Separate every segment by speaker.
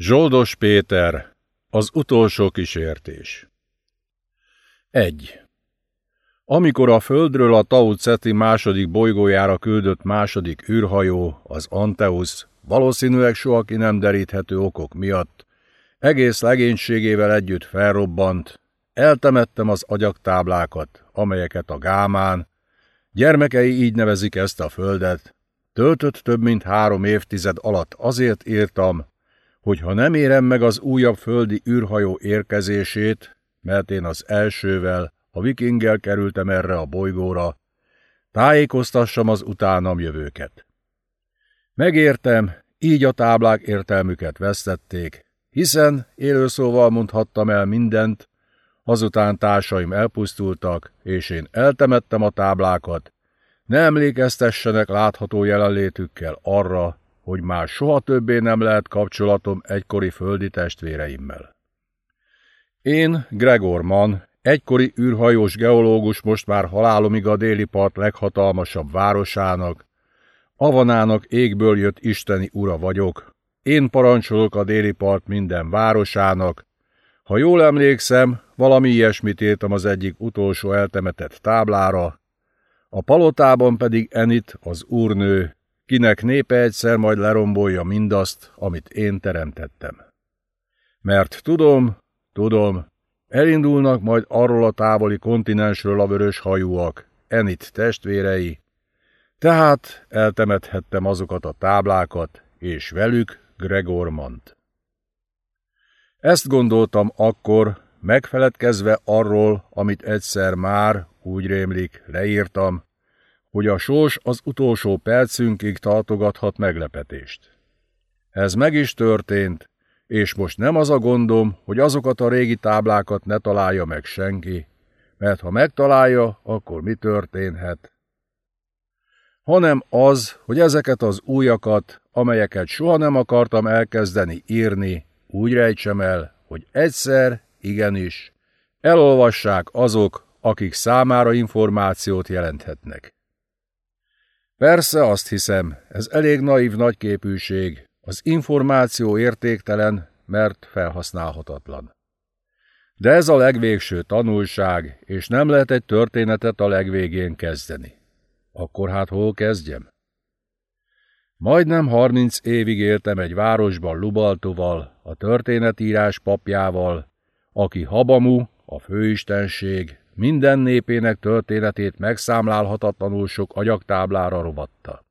Speaker 1: Zsoldos Péter, az utolsó kísértés 1. Amikor a Földről a Tau Ceti második bolygójára küldött második űrhajó, az Anteus, valószínűleg soha ki nem deríthető okok miatt, egész legénységével együtt felrobbant, eltemettem az agyaktáblákat, amelyeket a Gámán, gyermekei így nevezik ezt a földet, töltött több mint három évtized alatt azért írtam, hogy ha nem érem meg az újabb földi űrhajó érkezését, mert én az elsővel, a vikinggel kerültem erre a bolygóra, tájékoztassam az utánam jövőket. Megértem, így a táblák értelmüket vesztették, hiszen élőszóval mondhattam el mindent, azután társaim elpusztultak, és én eltemettem a táblákat, ne emlékeztessenek látható jelenlétükkel arra, hogy már soha többé nem lehet kapcsolatom egykori földi testvéreimmel. Én, Gregor Mann, egykori űrhajós geológus most már halálomig a déli part leghatalmasabb városának, Avanának égből jött isteni ura vagyok. Én parancsolok a déli part minden városának. Ha jól emlékszem, valami ilyesmit írtam az egyik utolsó eltemetett táblára, a palotában pedig Enit, az úrnő, kinek népe egyszer majd lerombolja mindazt, amit én teremtettem. Mert tudom, tudom, elindulnak majd arról a távoli kontinensről a vörös hajúak, Enit testvérei, tehát eltemethettem azokat a táblákat, és velük Gregor Mant. Ezt gondoltam akkor, megfeledkezve arról, amit egyszer már, úgy rémlik, leírtam, hogy a sors az utolsó percünkig tartogathat meglepetést. Ez meg is történt, és most nem az a gondom, hogy azokat a régi táblákat ne találja meg senki, mert ha megtalálja, akkor mi történhet? Hanem az, hogy ezeket az újakat, amelyeket soha nem akartam elkezdeni írni, úgy rejtsem el, hogy egyszer, igenis, elolvassák azok, akik számára információt jelenthetnek. Persze azt hiszem, ez elég naív nagyképűség, az információ értéktelen, mert felhasználhatatlan. De ez a legvégső tanulság, és nem lehet egy történetet a legvégén kezdeni. Akkor hát hol kezdjem? Majdnem harminc évig éltem egy városban Lubaltoval, a történetírás papjával, aki Habamu, a főistenség, minden népének történetét megszámlálhatatlanul sok agyaktáblára rovatta.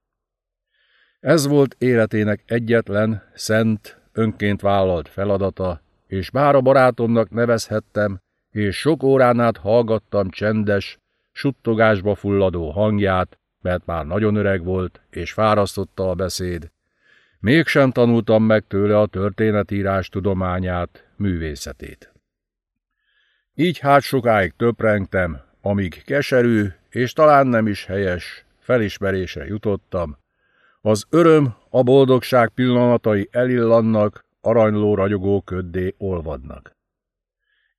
Speaker 1: Ez volt életének egyetlen, szent, önként vállalt feladata, és bár a barátomnak nevezhettem, és sok órán át hallgattam csendes, suttogásba fulladó hangját, mert már nagyon öreg volt, és fárasztotta a beszéd, mégsem tanultam meg tőle a történetírás tudományát, művészetét. Így hát sokáig töprengtem, amíg keserű, és talán nem is helyes, felismerésre jutottam. Az öröm, a boldogság pillanatai elillannak, aranyló ragyogó köddé olvadnak.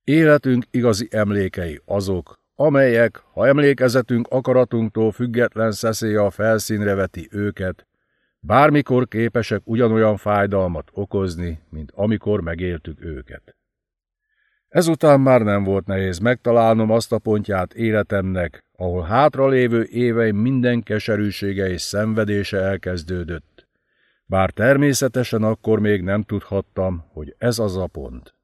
Speaker 1: Életünk igazi emlékei azok, amelyek, ha emlékezetünk akaratunktól független szeszélye a felszínre veti őket, bármikor képesek ugyanolyan fájdalmat okozni, mint amikor megéltük őket. Ezután már nem volt nehéz megtalálnom azt a pontját életemnek, ahol hátralévő éveim minden keserűsége és szenvedése elkezdődött. Bár természetesen akkor még nem tudhattam, hogy ez az a pont.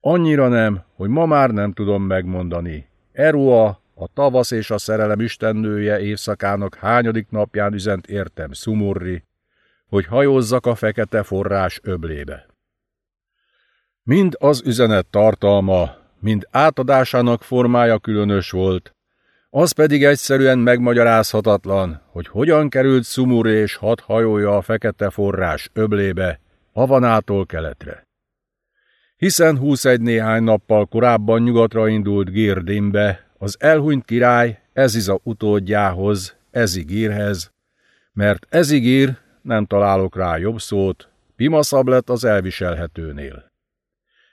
Speaker 1: Annyira nem, hogy ma már nem tudom megmondani. Erua, a tavasz és a szerelem istennője éjszakának hányadik napján üzent értem Sumurri, hogy hajózzak a fekete forrás öblébe. Mind az üzenet tartalma, mind átadásának formája különös volt, az pedig egyszerűen megmagyarázhatatlan, hogy hogyan került Sumur és hat hajója a fekete forrás öblébe, Havanától keletre. Hiszen 21 néhány nappal korábban nyugatra indult Girdimbe, az elhunyt király Eziza utódjához, Ezigírhez, mert Ezigír, nem találok rá jobb szót, pimaszabb lett az elviselhetőnél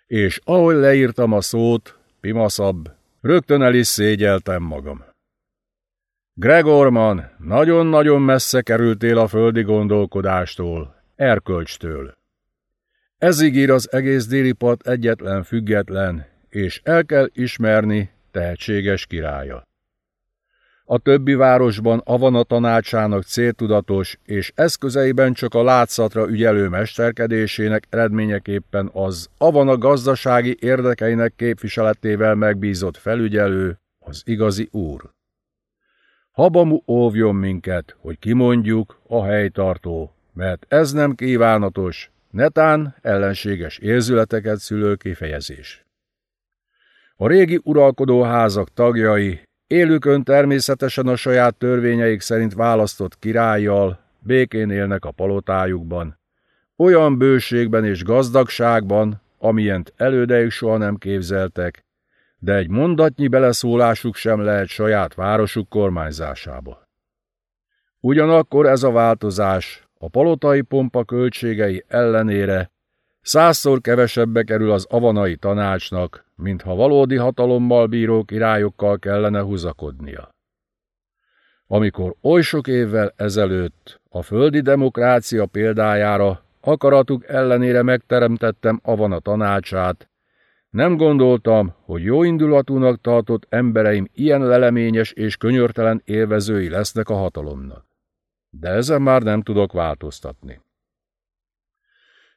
Speaker 1: és ahogy leírtam a szót, pimaszabb, rögtön el is szégyeltem magam. Gregorman, nagyon-nagyon messze kerültél a földi gondolkodástól, erkölcstől. Ez ígér az egész déli part egyetlen független, és el kell ismerni tehetséges királya. A többi városban Avana tanácsának céltudatos és eszközeiben csak a látszatra ügyelő mesterkedésének eredményeképpen az Avana gazdasági érdekeinek képviseletével megbízott felügyelő, az igazi úr. Habamu óvjon minket, hogy kimondjuk a helytartó, mert ez nem kívánatos, netán ellenséges érzületeket szülő kifejezés. A régi uralkodóházak tagjai Élükön természetesen a saját törvényeik szerint választott királlyal, békén élnek a palotájukban. Olyan bőségben és gazdagságban, amilyent elődeik soha nem képzeltek, de egy mondatnyi beleszólásuk sem lehet saját városuk kormányzásába. Ugyanakkor ez a változás a palotai pompa költségei ellenére százszor kevesebbe kerül az avanai tanácsnak, mintha valódi hatalommal bíró királyokkal kellene húzakodnia. Amikor oly sok évvel ezelőtt a földi demokrácia példájára akaratuk ellenére megteremtettem Avana tanácsát, nem gondoltam, hogy jóindulatúnak tartott embereim ilyen leleményes és könyörtelen élvezői lesznek a hatalomnak. De ezen már nem tudok változtatni.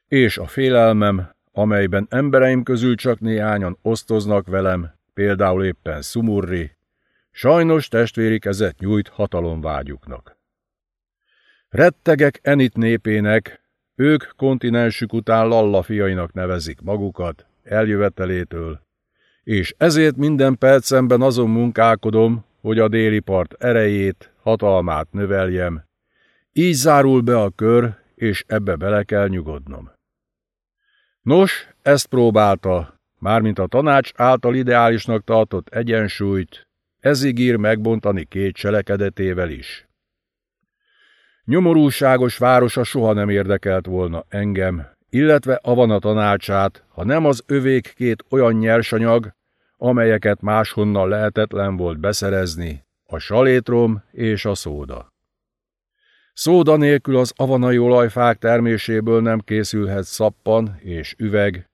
Speaker 1: És a félelmem amelyben embereim közül csak néhányan osztoznak velem, például éppen Sumurri, sajnos testvéri kezet nyújt hatalomvágyuknak. Rettegek Enit népének, ők kontinensük után Lalla fiainak nevezik magukat, eljövetelétől, és ezért minden percemben azon munkálkodom, hogy a déli part erejét, hatalmát növeljem. Így zárul be a kör, és ebbe bele kell nyugodnom. Nos, ezt próbálta, mármint a tanács által ideálisnak tartott egyensúlyt, ez ígír megbontani két cselekedetével is. Nyomorúságos városa soha nem érdekelt volna engem, illetve Avana tanácsát, ha nem az övék két olyan nyersanyag, amelyeket máshonnan lehetetlen volt beszerezni, a salétrom és a szóda. Szóda nélkül az avanai olajfák terméséből nem készülhet szappan és üveg,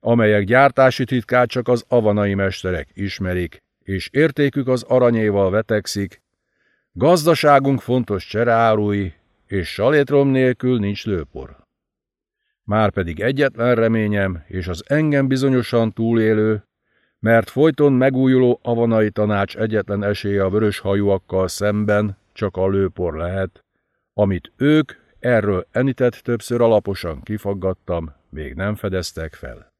Speaker 1: amelyek gyártási titkát csak az avanai mesterek ismerik, és értékük az aranyéval vetekszik, gazdaságunk fontos csereárui, és salétrom nélkül nincs lőpor. Márpedig egyetlen reményem, és az engem bizonyosan túlélő, mert folyton megújuló avanai tanács egyetlen esélye a vörös hajúakkal szemben csak a lőpor lehet, amit ők, erről enített többször alaposan kifaggattam, még nem fedeztek fel.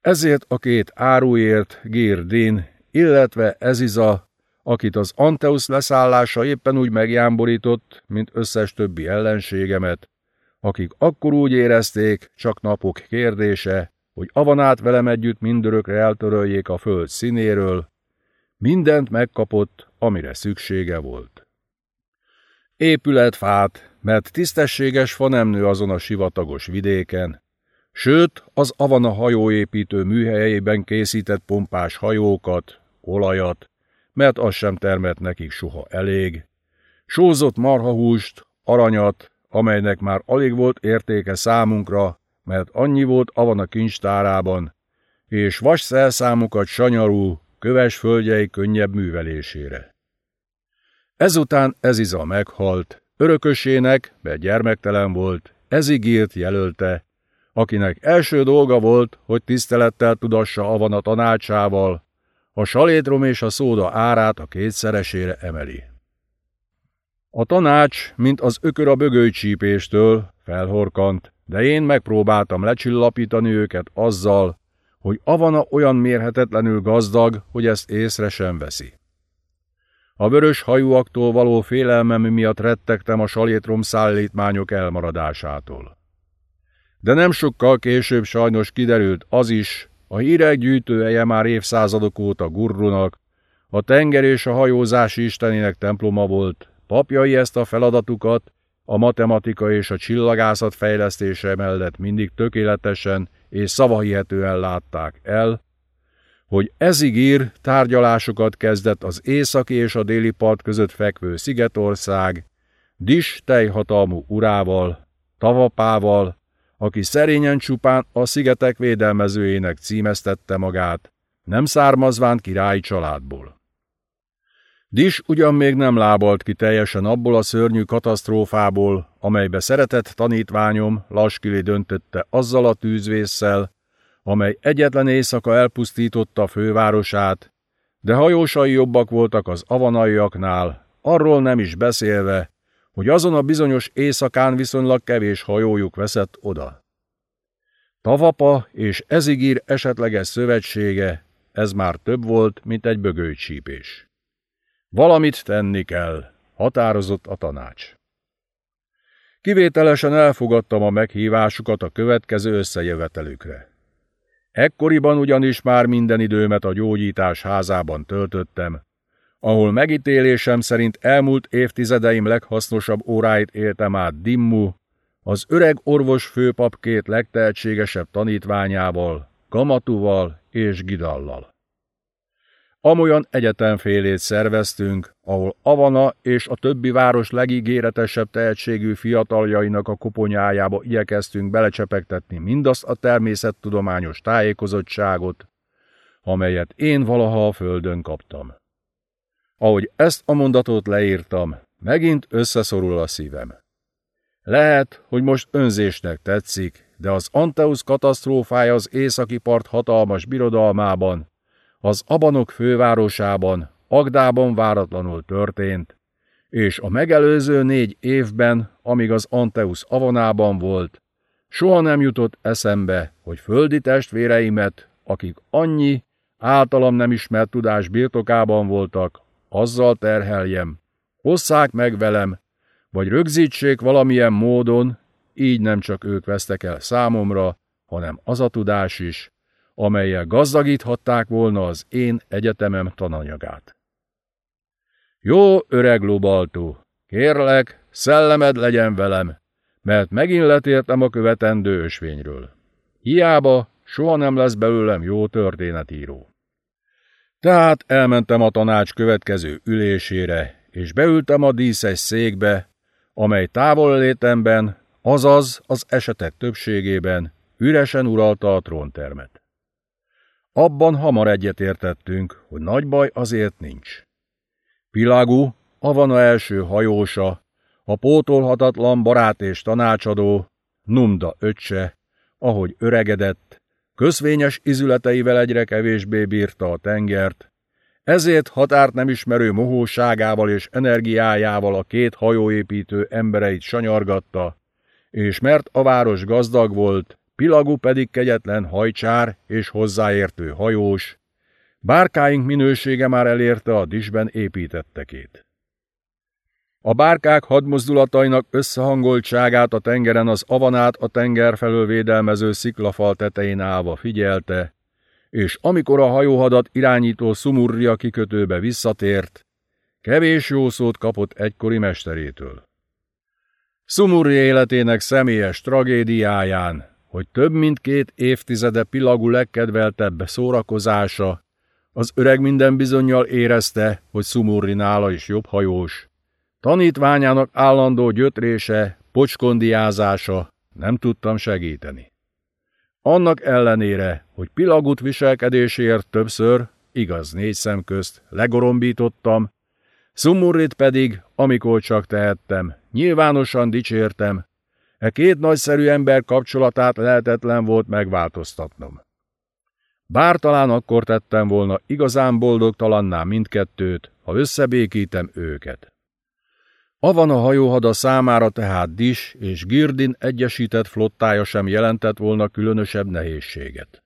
Speaker 1: Ezért a két áruért, Girdin, illetve Eziza, akit az Anteus leszállása éppen úgy megjámborított, mint összes többi ellenségemet, akik akkor úgy érezték, csak napok kérdése, hogy avanát velem együtt mindörökre eltöröljék a föld színéről, mindent megkapott, amire szüksége volt. Épületfát, mert tisztességes fa nem azon a sivatagos vidéken, sőt az Avana hajóépítő műhelyeiben készített pompás hajókat, olajat, mert az sem termett nekik soha elég, sózott marhahúst, aranyat, amelynek már alig volt értéke számunkra, mert annyi volt Avana kincstárában, és vas szelszámokat sanyarú, köves földjei könnyebb művelésére. Ezután Eziza meghalt, örökösének, mert gyermektelen volt, Ezigírt jelölte, akinek első dolga volt, hogy tisztelettel tudassa Avana tanácsával, a salétrom és a szóda árát a kétszeresére emeli. A tanács, mint az ökör a bögőcsípéstől, felhorkant, de én megpróbáltam lecsillapítani őket azzal, hogy Avana olyan mérhetetlenül gazdag, hogy ezt észre sem veszi. A vörös hajúaktól való félelmem miatt rettegtem a salétrom szállítmányok elmaradásától. De nem sokkal később sajnos kiderült az is, a hírek gyűjtője már évszázadok óta Gurrunak, a tenger és a hajózás istenének temploma volt, papjai ezt a feladatukat a matematika és a csillagászat fejlesztése mellett mindig tökéletesen és szavahihetően látták el, hogy ezigír tárgyalásokat kezdett az északi és a déli part között fekvő Szigetország, Dis tejhatalmú urával, Tavapával, aki szerényen csupán a szigetek védelmezőjének címeztette magát, nem származván királyi családból. Dis ugyan még nem lábalt ki teljesen abból a szörnyű katasztrófából, amelybe szeretett tanítványom Laskili döntötte azzal a tűzvésszel, amely egyetlen éjszaka elpusztította fővárosát, de hajósai jobbak voltak az avanaiaknál, arról nem is beszélve, hogy azon a bizonyos éjszakán viszonylag kevés hajójuk veszett oda. Tavapa és Ezigír esetleges szövetsége, ez már több volt, mint egy bögőcsípés. Valamit tenni kell, határozott a tanács. Kivételesen elfogadtam a meghívásukat a következő összejövetelükre. Ekkoriban ugyanis már minden időmet a gyógyítás házában töltöttem, ahol megítélésem szerint elmúlt évtizedeim leghasznosabb óráit éltem át Dimmu, az öreg orvos főpap két legtehetségesebb tanítványával, Kamatuval és Gidallal. Amolyan egyetemfélét szerveztünk, ahol Avana és a többi város legígéretesebb tehetségű fiataljainak a koponyájába igyekeztünk belecsepegtetni mindazt a természettudományos tájékozottságot, amelyet én valaha a földön kaptam. Ahogy ezt a mondatot leírtam, megint összeszorul a szívem. Lehet, hogy most önzésnek tetszik, de az Anteus katasztrófája az északi part hatalmas birodalmában, az Abanok fővárosában, Agdában váratlanul történt, és a megelőző négy évben, amíg az Anteus Avanában volt, soha nem jutott eszembe, hogy földi testvéreimet, akik annyi, általam nem ismert tudás birtokában voltak, azzal terheljem, hosszák meg velem, vagy rögzítsék valamilyen módon, így nem csak ők vesztek el számomra, hanem az a tudás is, amelyel gazdagíthatták volna az én egyetemem tananyagát. Jó öreg Lubaltó, kérlek, szellemed legyen velem, mert megint letértem a követendő ösvényről. Hiába soha nem lesz belőlem jó történetíró. Tehát elmentem a tanács következő ülésére, és beültem a díszes székbe, amely távol létemben, azaz az esetek többségében üresen uralta a tróntermet. Abban hamar egyetértettünk, hogy nagy baj azért nincs. Pilagu, Avana első hajósa, a pótolhatatlan barát és tanácsadó, Numda öccse, ahogy öregedett, köszvényes izületeivel egyre kevésbé bírta a tengert, ezért határt nem ismerő mohóságával és energiájával a két hajóépítő embereit sanyargatta, és mert a város gazdag volt, Pilagú pedig kegyetlen hajcsár és hozzáértő hajós, bárkáink minősége már elérte a disben építettekét. A bárkák hadmozdulatainak összehangoltságát a tengeren az avanát a tenger felől védelmező sziklafal tetején állva figyelte, és amikor a hajóhadat irányító Sumurria kikötőbe visszatért, kevés jó szót kapott egykori mesterétől. Sumurria életének személyes tragédiáján, hogy több mint két évtizede Pilagú legkedveltebb szórakozása, az öreg minden bizonyal érezte, hogy Sumurri nála is jobb hajós. Tanítványának állandó gyötrése, pocskondiázása nem tudtam segíteni. Annak ellenére, hogy Pilagut viselkedéséért többször, igaz négy szem közt, legorombítottam, Sumurrit pedig, amikor csak tehettem, nyilvánosan dicsértem, E két nagyszerű ember kapcsolatát lehetetlen volt megváltoztatnom. Bár talán akkor tettem volna igazán boldogtalanná mindkettőt, ha összebékítem őket. Avan a hajóhada számára tehát Dis és Girdin egyesített flottája sem jelentett volna különösebb nehézséget.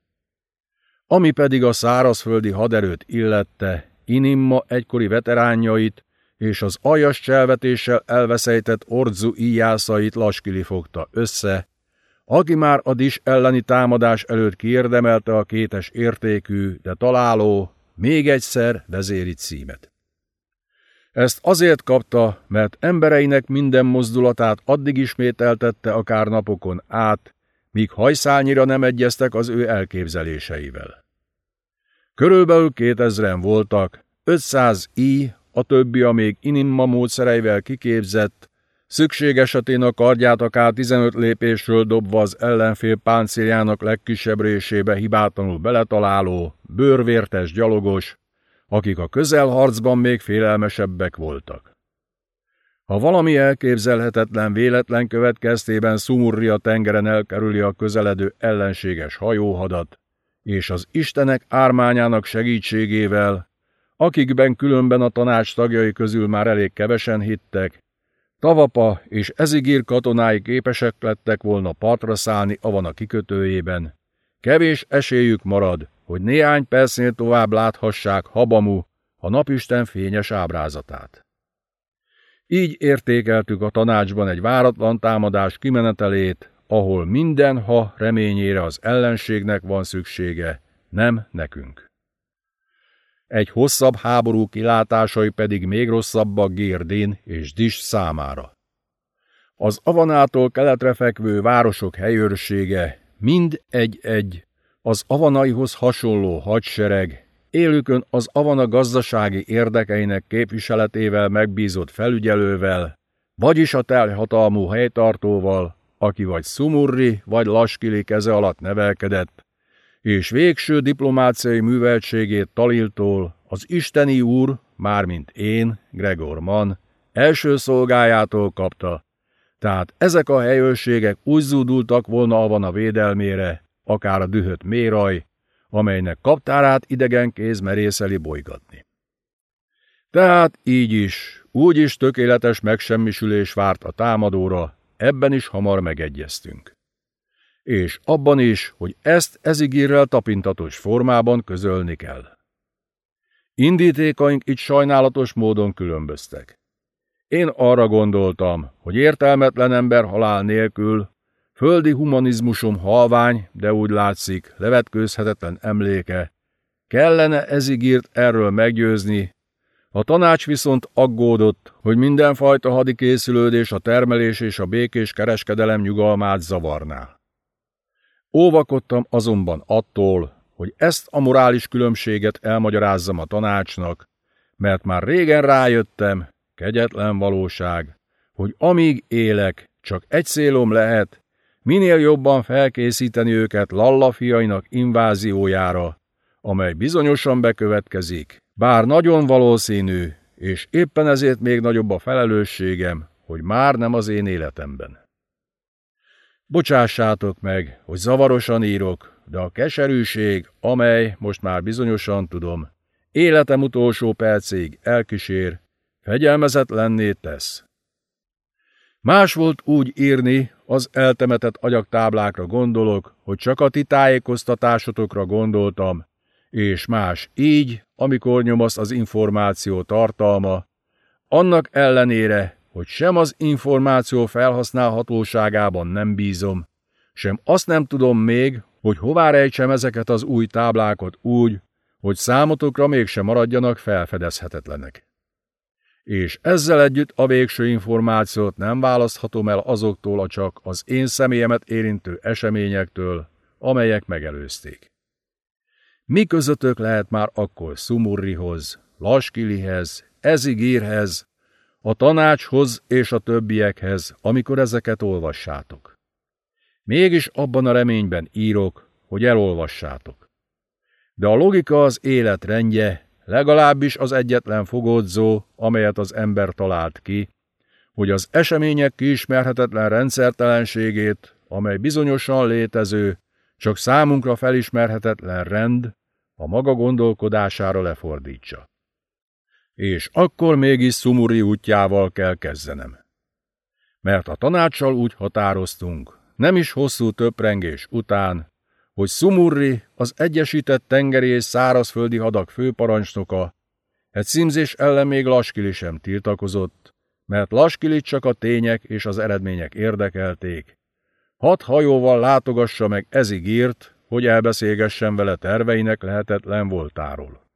Speaker 1: Ami pedig a szárazföldi haderőt illette, Inimma egykori veteránjait, és az aljas cselvetéssel elveszejtett Ordzu íjászait Laskili fogta össze, aki már a dis elleni támadás előtt kiérdemelte a kétes értékű, de találó, még egyszer vezéri címet. Ezt azért kapta, mert embereinek minden mozdulatát addig ismételtette akár napokon át, míg hajszálnyira nem egyeztek az ő elképzeléseivel. Körülbelül kétezren voltak, 500 i a többi a még Inimma módszereivel kiképzett, Szükség esetén a kardját akár 15 lépésről dobva az ellenfél páncéljának legkisebb résébe hibátlanul beletaláló, bőrvértes gyalogos, akik a közelharcban még félelmesebbek voltak. Ha valami elképzelhetetlen véletlen következtében Szumurri a tengeren elkerüli a közeledő ellenséges hajóhadat, és az Istenek ármányának segítségével, akikben különben a tanács tagjai közül már elég kevesen hittek, Tavapa és ezigír katonái képesek lettek volna partra szállni Avana kikötőjében. Kevés esélyük marad, hogy néhány percnél tovább láthassák Habamu, a napisten fényes ábrázatát. Így értékeltük a tanácsban egy váratlan támadás kimenetelét, ahol minden ha reményére az ellenségnek van szüksége, nem nekünk. Egy hosszabb háború kilátásai pedig még rosszabbak Gérdén és Dis számára. Az Avanától keletre fekvő városok helyőrsége mind egy-egy, az avanaihoz hasonló hadsereg, élükön az avana gazdasági érdekeinek képviseletével megbízott felügyelővel, vagyis a telhatalmú helytartóval, aki vagy Sumurri, vagy Laskili keze alatt nevelkedett, és végső diplomáciai műveltségét Taliltól az isteni úr, mármint én, Gregor Mann, első szolgájától kapta, tehát ezek a helyőrségek úgy zúdultak volna a védelmére, akár a dühött méraj, amelynek kaptárát idegen kéz merészeli bolygatni. Tehát így is, úgy is tökéletes megsemmisülés várt a támadóra, ebben is hamar megegyeztünk. És abban is, hogy ezt ezigírrel tapintatos formában közölni kell. Indítékaink itt sajnálatos módon különböztek. Én arra gondoltam, hogy értelmetlen ember halál nélkül Földi humanizmusom halvány, de úgy látszik, levetkőzhetetlen emléke. Kellene ezigírt erről meggyőzni. A tanács viszont aggódott, hogy mindenfajta hadikészülődés a termelés és a békés kereskedelem nyugalmát zavarná. Óvakodtam azonban attól, hogy ezt a morális különbséget elmagyarázzam a tanácsnak, mert már régen rájöttem, kegyetlen valóság, hogy amíg élek, csak egy célom lehet, minél jobban felkészíteni őket Lalla fiainak inváziójára, amely bizonyosan bekövetkezik, bár nagyon valószínű, és éppen ezért még nagyobb a felelősségem, hogy már nem az én életemben. Bocsássátok meg, hogy zavarosan írok, de a keserűség, amely, most már bizonyosan tudom, életem utolsó percéig elkísér, fegyelmezetlenné tesz. Más volt úgy írni, az eltemetett agyaktáblákra gondolok, hogy csak a ti tájékoztatásotokra gondoltam, és más így, amikor nyomasz az információ tartalma, annak ellenére, hogy sem az információ felhasználhatóságában nem bízom, sem azt nem tudom még, hogy hová rejtsem ezeket az új táblákat úgy, hogy számotokra mégsem maradjanak felfedezhetetlenek és ezzel együtt a végső információt nem választhatom el azoktól a csak az én személyemet érintő eseményektől, amelyek megelőzték. Mi közöttök lehet már akkor Szumurrihoz, Laskilihez, Ezigírhez, a tanácshoz és a többiekhez, amikor ezeket olvassátok. Mégis abban a reményben írok, hogy elolvassátok. De a logika az élet rendje, legalábbis az egyetlen fogódzó, amelyet az ember talált ki, hogy az események kiismerhetetlen rendszertelenségét, amely bizonyosan létező, csak számunkra felismerhetetlen rend, a maga gondolkodására lefordítsa. És akkor mégis Szumuri útjával kell kezdenem. Mert a tanácssal úgy határoztunk, nem is hosszú töprengés után, hogy Sumurri, az Egyesített Tengeri és Szárazföldi Hadak főparancsnoka, egy címzés ellen még Laskili sem tiltakozott, mert Laskili csak a tények és az eredmények érdekelték. Hat hajóval látogassa meg ezig hogy elbeszélgessen vele terveinek lehetetlen voltáról.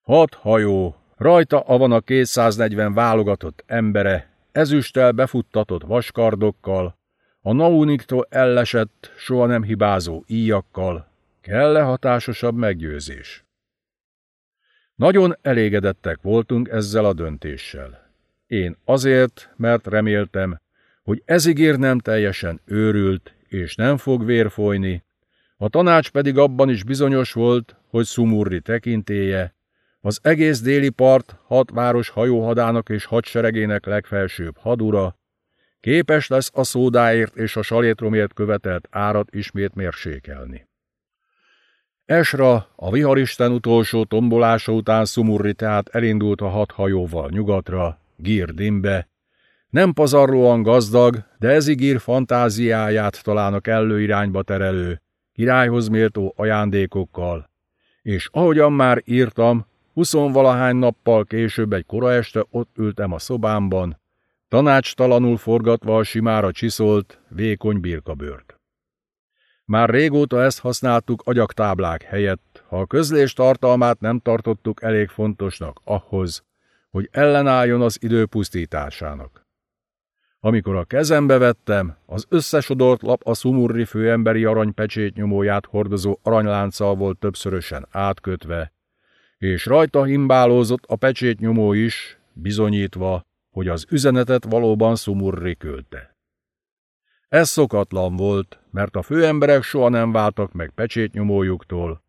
Speaker 1: Hat hajó, rajta avan a 240 válogatott embere, ezüsttel befuttatott vaskardokkal, a Nauniktól ellesett, soha nem hibázó íjakkal, kell-e hatásosabb meggyőzés? Nagyon elégedettek voltunk ezzel a döntéssel. Én azért, mert reméltem, hogy ez ígér nem teljesen őrült, és nem fog vér folyni, a tanács pedig abban is bizonyos volt, hogy Szumurri tekintéje, az egész déli part hat város hajóhadának és hadseregének legfelsőbb hadura, képes lesz a szódáért és a salétromért követelt árat ismét mérsékelni. Esra, a viharisten utolsó tombolása után Szumurri elindult a hat hajóval nyugatra, Girdimbe. Nem pazarlóan gazdag, de ez ígír fantáziáját talán a kellő irányba terelő, királyhoz méltó ajándékokkal. És ahogyan már írtam, huszonvalahány nappal később egy kora este ott ültem a szobámban, tanácstalanul forgatva a simára csiszolt, vékony birkabőrt. Már régóta ezt használtuk agyaktáblák helyett, ha a közlés tartalmát nem tartottuk elég fontosnak ahhoz, hogy ellenálljon az idő pusztításának. Amikor a kezembe vettem, az összesodort lap a szumurri főemberi aranypecsét nyomóját hordozó aranylánccal volt többszörösen átkötve, és rajta himbálózott a pecsét nyomó is, bizonyítva, hogy az üzenetet valóban szumurri küldte. Ez szokatlan volt, mert a főemberek soha nem váltak meg pecsétnyomójuktól.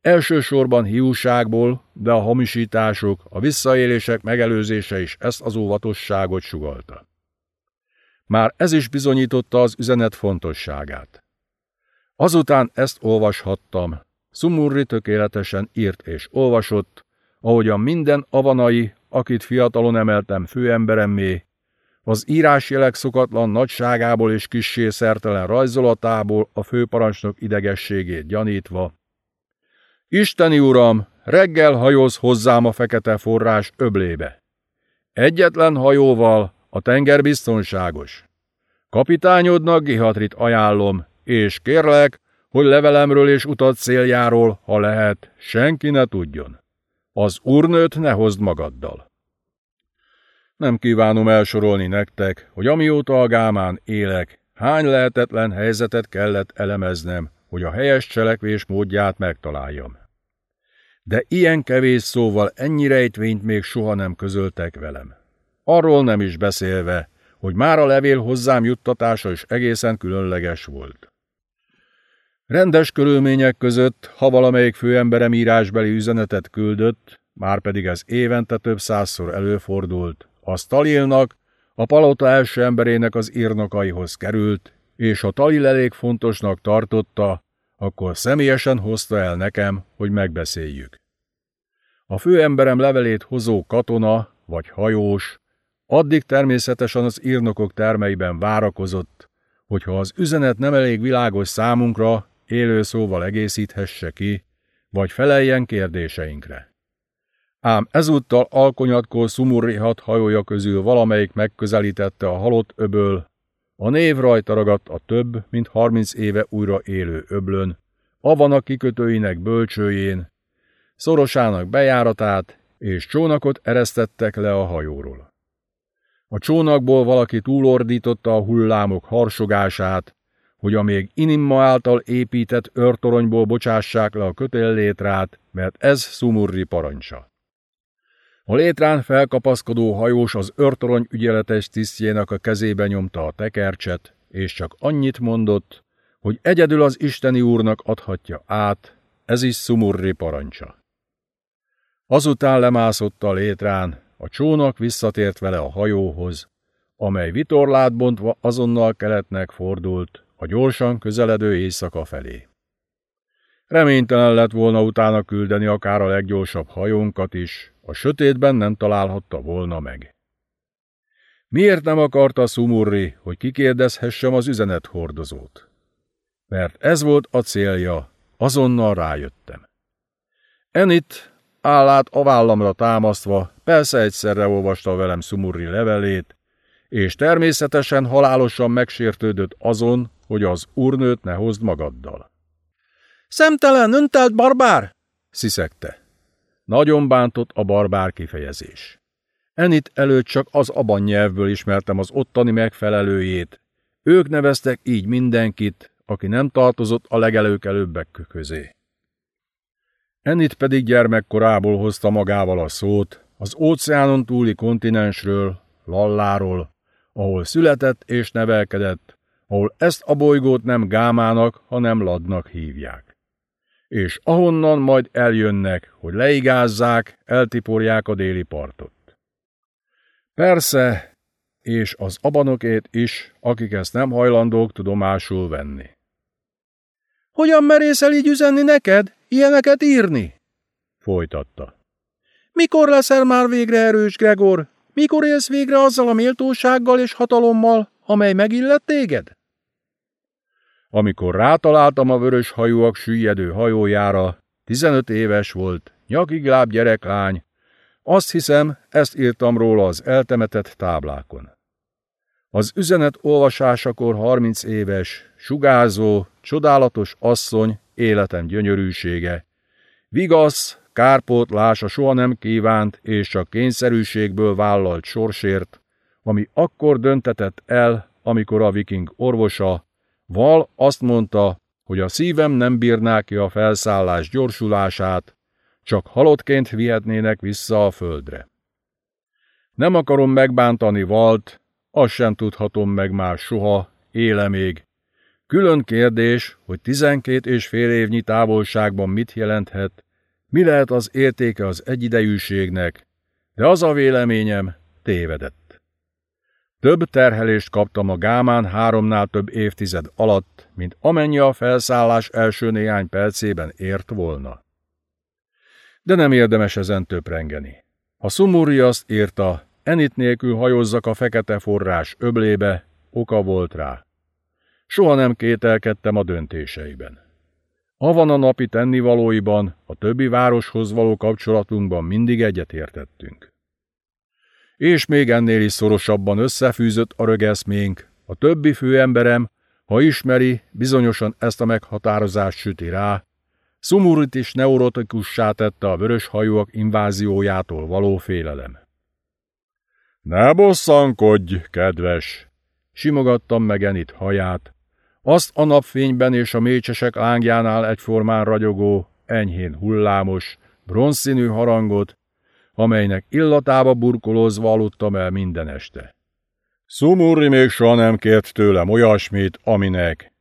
Speaker 1: Elsősorban hiúságból, de a hamisítások, a visszaélések megelőzése is ezt az óvatosságot sugalta. Már ez is bizonyította az üzenet fontosságát. Azután ezt olvashattam. Sumurri tökéletesen írt és olvasott, ahogyan minden avanai, akit fiatalon emeltem főemberemmé, az írásjelek szokatlan nagyságából és kissé szertelen rajzolatából a főparancsnok idegességét gyanítva. Isteni uram, reggel hajóz hozzám a fekete forrás öblébe. Egyetlen hajóval a tenger biztonságos. Kapitányodnak Gihatrit ajánlom, és kérlek, hogy levelemről és utat céljáról, ha lehet, senki ne tudjon. Az úrnőt ne hozd magaddal. Nem kívánom elsorolni nektek, hogy amióta a gámán élek, hány lehetetlen helyzetet kellett elemeznem, hogy a helyes cselekvés módját megtaláljam. De ilyen kevés szóval ennyi rejtvényt még soha nem közöltek velem. Arról nem is beszélve, hogy már a levél hozzám juttatása is egészen különleges volt. Rendes körülmények között, ha valamelyik főemberem írásbeli üzenetet küldött, már pedig ez évente több százszor előfordult, a Talilnak, a palota első emberének az írnokaihoz került, és ha Talil elég fontosnak tartotta, akkor személyesen hozta el nekem, hogy megbeszéljük. A főemberem levelét hozó katona vagy hajós addig természetesen az írnokok termeiben várakozott, hogyha az üzenet nem elég világos számunkra, élő szóval egészíthesse ki, vagy feleljen kérdéseinkre. Ám ezúttal alkonyatkor Szumurri hat hajója közül valamelyik megközelítette a halott öböl, a név rajta ragadt a több, mint harminc éve újra élő öblön, Avana kikötőinek bölcsőjén, szorosának bejáratát, és csónakot eresztettek le a hajóról. A csónakból valaki túlordította a hullámok harsogását, hogy a még Inimma által épített őrtoronyból bocsássák le a kötéllétrát, mert ez Szumurri parancsa. A létrán felkapaszkodó hajós az őrtorony ügyeletes tisztjének a kezébe nyomta a tekercset, és csak annyit mondott, hogy egyedül az isteni úrnak adhatja át, ez is Szumurri parancsa. Azután lemászott a létrán, a csónak visszatért vele a hajóhoz, amely vitorlát bontva azonnal keletnek fordult, a gyorsan közeledő éjszaka felé. Reménytelen lett volna utána küldeni akár a leggyorsabb hajónkat is, a sötétben nem találhatta volna meg. Miért nem akarta Sumurri, hogy kikérdezhessem az üzenet hordozót? Mert ez volt a célja, azonnal rájöttem. Enit, állát a vállamra támasztva, persze egyszerre olvasta velem Sumurri levelét, és természetesen halálosan megsértődött azon, hogy az úrnőt ne hozd magaddal. Szemtelen, öntelt barbár! sziszegte. Nagyon bántott a barbár kifejezés. Enit előtt csak az aban nyelvből ismertem az ottani megfelelőjét. Ők neveztek így mindenkit, aki nem tartozott a legelőkelőbbek közé. Enit pedig gyermekkorából hozta magával a szót, az óceánon túli kontinensről, Lalláról, ahol született és nevelkedett, ahol ezt a bolygót nem Gámának, hanem Ladnak hívják. És ahonnan majd eljönnek, hogy leigázzák, eltiporják a déli partot. Persze, és az abanokét is, akik ezt nem hajlandók tudomásul venni.
Speaker 2: Hogyan merészel így üzenni neked, ilyeneket írni?
Speaker 1: Folytatta.
Speaker 2: Mikor leszel már végre erős, Gregor? Mikor élsz végre azzal a méltósággal és hatalommal, amely megillet téged?
Speaker 1: Amikor rátaláltam a vörös hajóak süllyedő hajójára, 15 éves volt, nyakig láb gyereklány, azt hiszem, ezt írtam róla az eltemetett táblákon. Az üzenet olvasásakor 30 éves, sugázó, csodálatos asszony életem gyönyörűsége. Vigasz, kárpótlás a soha nem kívánt és csak kényszerűségből vállalt sorsért, ami akkor döntetett el, amikor a viking orvosa, Val azt mondta, hogy a szívem nem bírná ki a felszállás gyorsulását, csak halottként vihetnének vissza a földre. Nem akarom megbántani Valt, azt sem tudhatom meg már soha, éle még. Külön kérdés, hogy tizenkét és fél évnyi távolságban mit jelenthet, mi lehet az értéke az egyidejűségnek, de az a véleményem tévedett. Több terhelést kaptam a gámán háromnál több évtized alatt, mint amennyi a felszállás első néhány percében ért volna de nem érdemes ezen töprengeni. Ha Szumuri azt írta, enit nélkül hajozzak a fekete forrás öblébe, oka volt rá. Soha nem kételkedtem a döntéseiben. a napi tennivalóiban, a többi városhoz való kapcsolatunkban mindig egyetértettünk. És még ennél is szorosabban összefűzött a rögeszménk, a többi főemberem, ha ismeri, bizonyosan ezt a meghatározást süti rá, Szumurit is neurotikussá tette a vörös hajóak inváziójától való félelem. Ne bosszankodj, kedves! Simogattam meg Enit haját. Azt a napfényben és a mécsesek lángjánál egyformán ragyogó, enyhén hullámos, bronzszínű harangot, amelynek illatába burkolózva aludtam el minden este. Szumurri még soha nem kért tőlem olyasmit, aminek.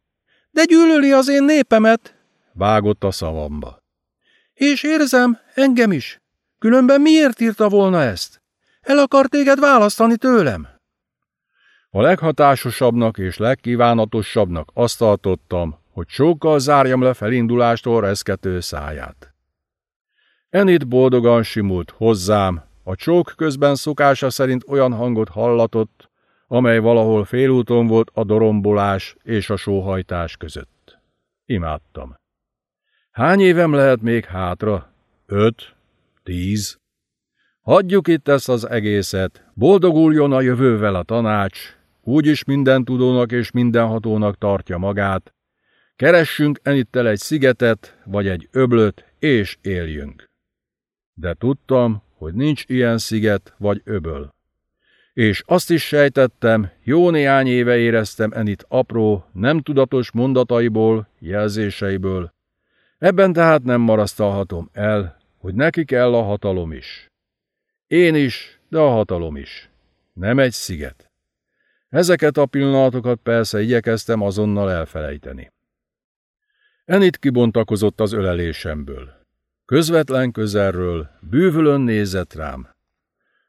Speaker 2: De gyűlöli az én népemet,
Speaker 1: Vágott a szavamba.
Speaker 2: És érzem, engem is. Különben miért írta volna ezt? El akar téged választani tőlem?
Speaker 1: A leghatásosabbnak és legkívánatosabbnak azt tartottam, hogy sokkal zárjam le felindulástól reszkető száját. Enit boldogan simult hozzám, a csók közben szokása szerint olyan hangot hallatott, amely valahol félúton volt a dorombolás és a sóhajtás között. Imádtam. Hány évem lehet még hátra? Öt? Tíz? Hagyjuk itt ezt az egészet, boldoguljon a jövővel a tanács, úgyis minden tudónak és mindenhatónak tartja magát. Keressünk enittel egy szigetet, vagy egy öblöt, és éljünk. De tudtam, hogy nincs ilyen sziget vagy öböl. És azt is sejtettem, jó néhány éve éreztem enit apró, nem tudatos mondataiból, jelzéseiből, Ebben tehát nem marasztalhatom el, hogy neki kell a hatalom is. Én is, de a hatalom is. Nem egy sziget. Ezeket a pillanatokat persze igyekeztem azonnal elfelejteni. Enit kibontakozott az ölelésemből. Közvetlen közelről, bűvölön nézett rám.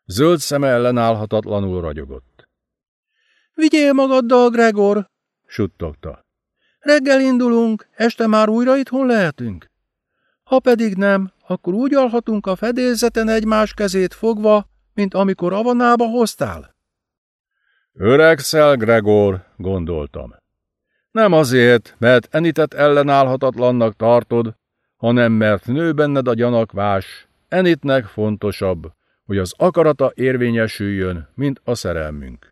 Speaker 1: Zöld szeme ellenállhatatlanul ragyogott.
Speaker 2: Vigyél magaddal, Gregor! suttogta. Reggel indulunk, este már újra itthon lehetünk. Ha pedig nem, akkor úgy alhatunk a fedélzeten egymás kezét fogva, mint amikor avanába hoztál.
Speaker 1: Öregszel, Gregor, gondoltam. Nem azért, mert Enitet ellenállhatatlannak tartod, hanem mert nő benned a gyanakvás, Enitnek fontosabb, hogy az akarata érvényesüljön, mint a szerelmünk.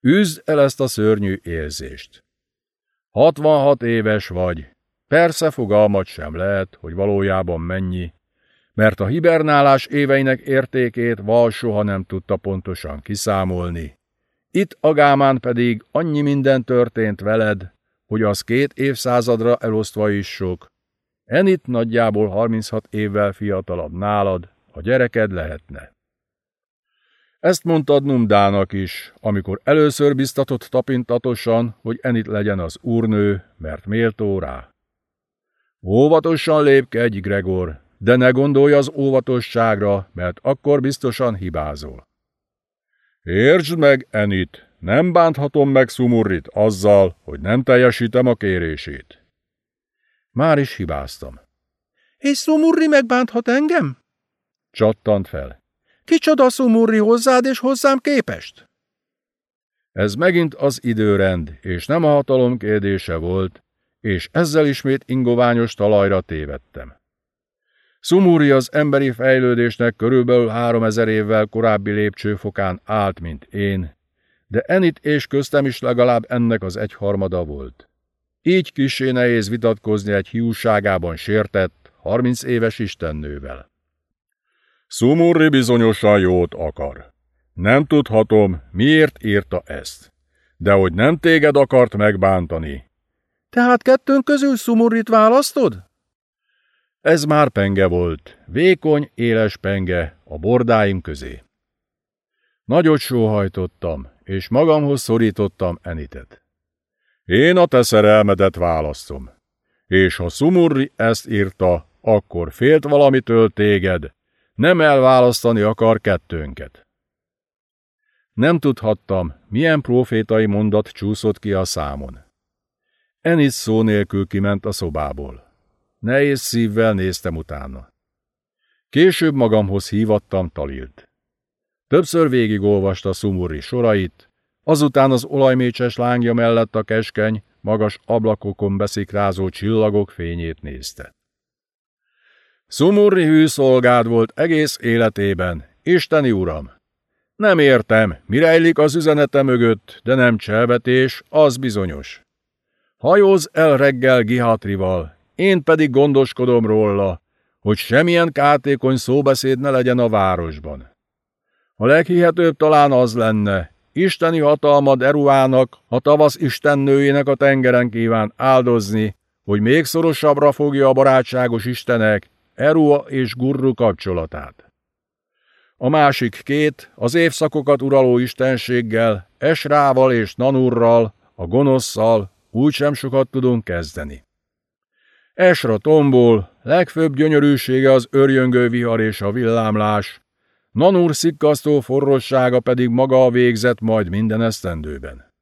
Speaker 1: Üzd el ezt a szörnyű érzést. 66 éves vagy. Persze fogalmat sem lehet, hogy valójában mennyi, mert a hibernálás éveinek értékét Val soha nem tudta pontosan kiszámolni. Itt a gámán pedig annyi minden történt veled, hogy az két évszázadra elosztva is sok. Enit nagyjából 36 évvel fiatalabb nálad, a gyereked lehetne. Ezt mondtad Numdának is, amikor először biztatott tapintatosan, hogy Enit legyen az úrnő, mert méltó rá. Óvatosan lépkedj, Gregor, de ne gondolj az óvatosságra, mert akkor biztosan hibázol. Értsd meg, Enit, nem bánthatom meg Sumurrit azzal, hogy nem teljesítem a kérését. Már is hibáztam.
Speaker 2: És Sumurri megbánthat engem?
Speaker 1: Csattant fel.
Speaker 2: Kicsoda Sumurri hozzád és hozzám képest?
Speaker 1: Ez megint az időrend, és nem a hatalom kérdése volt, és ezzel ismét ingoványos talajra tévedtem. Sumuri az emberi fejlődésnek körülbelül három ezer évvel korábbi lépcsőfokán állt, mint én, de Enit és köztem is legalább ennek az egyharmada volt. Így kisé nehéz vitatkozni egy hiúságában sértett, harminc éves istennővel. Sumurri bizonyosan jót akar. Nem tudhatom, miért írta ezt, de hogy nem téged akart megbántani.
Speaker 2: Tehát kettőnk közül Sumurrit választod?
Speaker 1: Ez már penge volt, vékony, éles penge a bordáim közé. Nagyot sóhajtottam, és magamhoz szorítottam Enitet. Én a te szerelmedet választom, és ha Sumurri ezt írta, akkor félt valamitől téged, nem elválasztani akar kettőnket. Nem tudhattam, milyen profétai mondat csúszott ki a számon. Enis szó nélkül kiment a szobából. Nehéz szívvel néztem utána. Később magamhoz hívattam Talilt. Többször végigolvasta Szumurri sorait, azután az olajmécses lángja mellett a keskeny, magas ablakokon beszikrázó csillagok fényét nézte. Szumurri hűszolgád volt egész életében, Isteni Uram! Nem értem, mi rejlik az üzenete mögött, de nem cselvetés, az bizonyos. Hajóz el reggel Gihatrival, én pedig gondoskodom róla, hogy semmilyen kártékony szóbeszéd ne legyen a városban. A leghihetőbb talán az lenne, isteni hatalmad Eruának, a tavasz istennőjének a tengeren kíván áldozni, hogy még szorosabbra fogja a barátságos istenek Erua és Gurru kapcsolatát. A másik két, az évszakokat uraló istenséggel, Esrával és Nanurral, a gonoszszal úgysem sokat tudunk kezdeni. Esra tombol, legfőbb gyönyörűsége az örjöngő vihar és a villámlás, Nanur szikkasztó forrossága pedig maga a végzet majd minden esztendőben.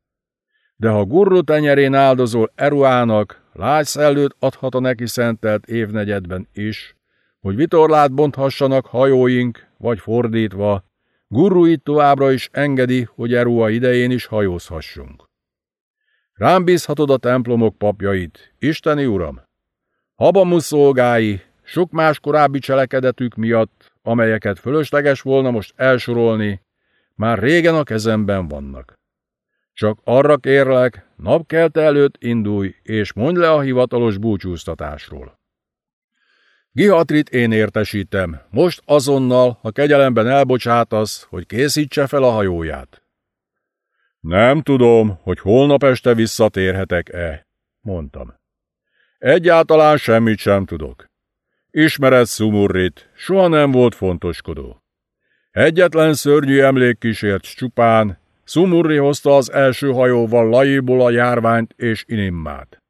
Speaker 1: De ha gurru tenyerén áldozol Eruának, lágy szellőt adhat a neki szentelt évnegyedben is, hogy vitorlát bonthassanak hajóink, vagy fordítva, gurru itt továbbra is engedi, hogy Erua idején is hajózhassunk. Rám bízhatod a templomok papjait, Isteni Uram! Habamus szolgái, sok más korábbi cselekedetük miatt, amelyeket fölösleges volna most elsorolni, már régen a kezemben vannak. Csak arra kérlek, napkelte előtt indulj, és mondj le a hivatalos búcsúztatásról. Gihatrit én értesítem, most azonnal, ha kegyelemben elbocsátasz, hogy készítse fel a hajóját. Nem tudom, hogy holnap este visszatérhetek-e, mondtam. Egyáltalán semmit sem tudok. Ismered Sumurrit, soha nem volt fontoskodó. Egyetlen szörnyű emlék kísért csupán, Sumurri hozta az első hajóval Laiból a járványt és Inimmát.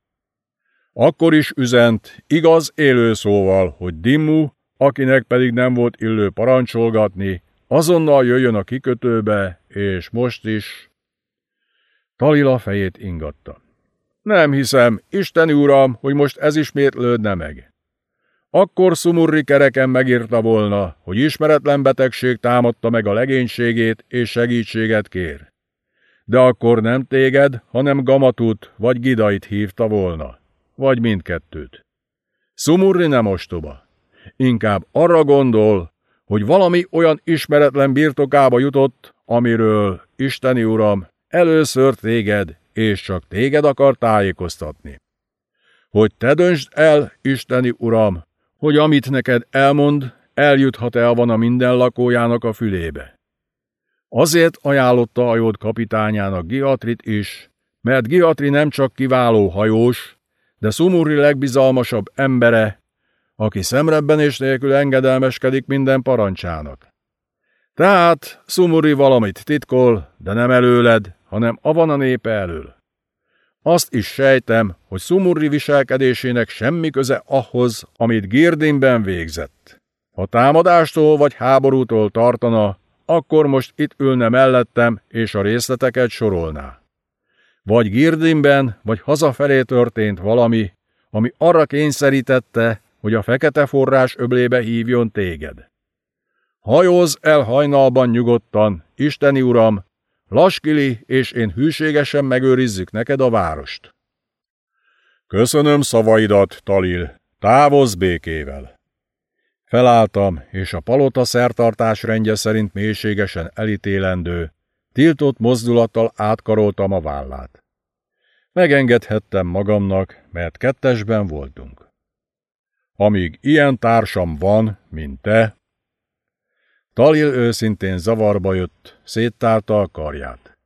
Speaker 1: Akkor is üzent, igaz élő szóval, hogy Dimmu, akinek pedig nem volt illő parancsolgatni, azonnal jöjjön a kikötőbe, és most is... Talila fejét ingatta. Nem hiszem, Isten uram, hogy most ez ismétlődne meg. Akkor Szumurri kereken megírta volna, hogy ismeretlen betegség támadta meg a legénységét és segítséget kér. De akkor nem téged, hanem Gamatut vagy Gidait hívta volna. Vagy mindkettőt. Szumurri nem ostoba. Inkább arra gondol, hogy valami olyan ismeretlen birtokába jutott, amiről, Isteni Uram, először téged és csak téged akar tájékoztatni. Hogy te döntsd el, Isteni Uram, hogy amit neked elmond, eljuthat-e a minden lakójának a fülébe. Azért ajánlotta a kapitányának Giatrit is, mert Giatri nem csak kiváló hajós, de Szumuri legbizalmasabb embere, aki szemrebbenés nélkül engedelmeskedik minden parancsának. Tehát Szumuri valamit titkol, de nem előled, hanem avan a népe elől. Azt is sejtem, hogy Szumurri viselkedésének semmi köze ahhoz, amit Girdinben végzett. Ha támadástól vagy háborútól tartana, akkor most itt ülne mellettem, és a részleteket sorolná. Vagy Girdinben, vagy hazafelé történt valami, ami arra kényszerítette, hogy a fekete forrás öblébe hívjon téged. Hajóz el hajnalban nyugodtan, Isteni Uram, Laskili és én hűségesen megőrizzük neked a várost. Köszönöm szavaidat, Talil, távozz békével. Felálltam, és a palota szertartás rendje szerint mélységesen elítélendő, tiltott mozdulattal átkaroltam a vállát. Megengedhettem magamnak, mert kettesben voltunk. Amíg ilyen társam van, mint te, Talil őszintén zavarba jött, széttárta a karját.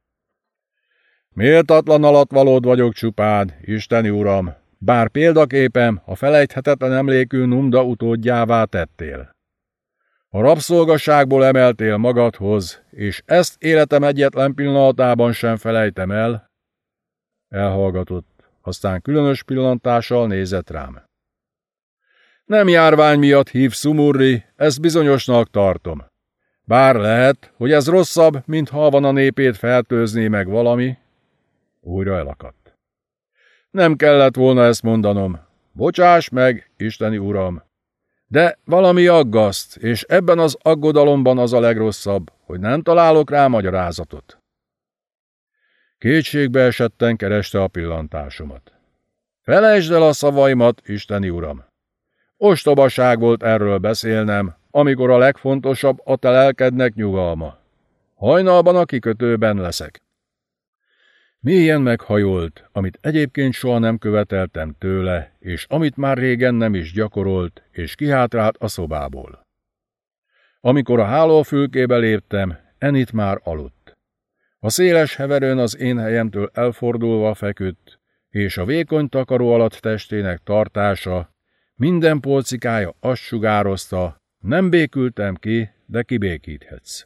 Speaker 1: Méltatlan alatvalód vagyok csupán, Isteni Uram, bár példaképem a felejthetetlen emlékű Numda utódjává tettél. A rabszolgaságból emeltél magadhoz, és ezt életem egyetlen pillanatában sem felejtem el. Elhallgatott, aztán különös pillantással nézett rám. Nem járvány miatt hív Sumurri, ezt bizonyosnak tartom. Bár lehet, hogy ez rosszabb, mint ha van a népét fertőzni meg valami. Újra elakadt. Nem kellett volna ezt mondanom. Bocsáss meg, Isteni Uram! De valami aggaszt, és ebben az aggodalomban az a legrosszabb, hogy nem találok rá magyarázatot. Kétségbe esetten kereste a pillantásomat. Felejtsd el a szavaimat, Isteni Uram! Ostobaság volt erről beszélnem, amikor a legfontosabb a te lelkednek nyugalma. Hajnalban a kikötőben leszek. Mélyen meghajolt, amit egyébként soha nem követeltem tőle, és amit már régen nem is gyakorolt, és kihátrált a szobából. Amikor a hálófülkébe léptem, Enit már aludt. A széles heverőn az én helyemtől elfordulva feküdt, és a vékony takaró alatt testének tartása, minden polcikája azt sugározta, nem békültem ki, de kibékíthetsz.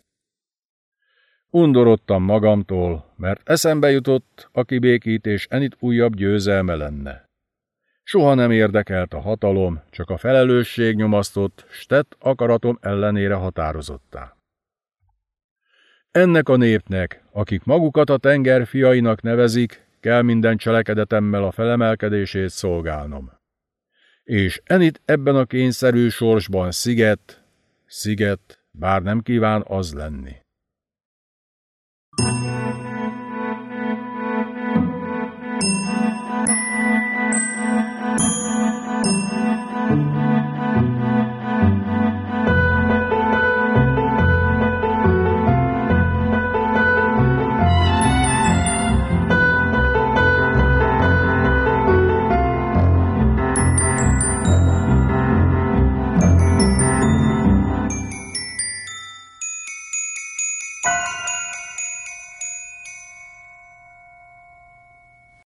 Speaker 1: Undorodtam magamtól, mert eszembe jutott, a kibékítés enit újabb győzelme lenne. Soha nem érdekelt a hatalom, csak a felelősség nyomasztott, s tett akaratom ellenére határozottá. Ennek a népnek, akik magukat a tenger fiainak nevezik, kell minden cselekedetemmel a felemelkedését szolgálnom és Enit ebben a kényszerű sorsban sziget, sziget, bár nem kíván az lenni. thank you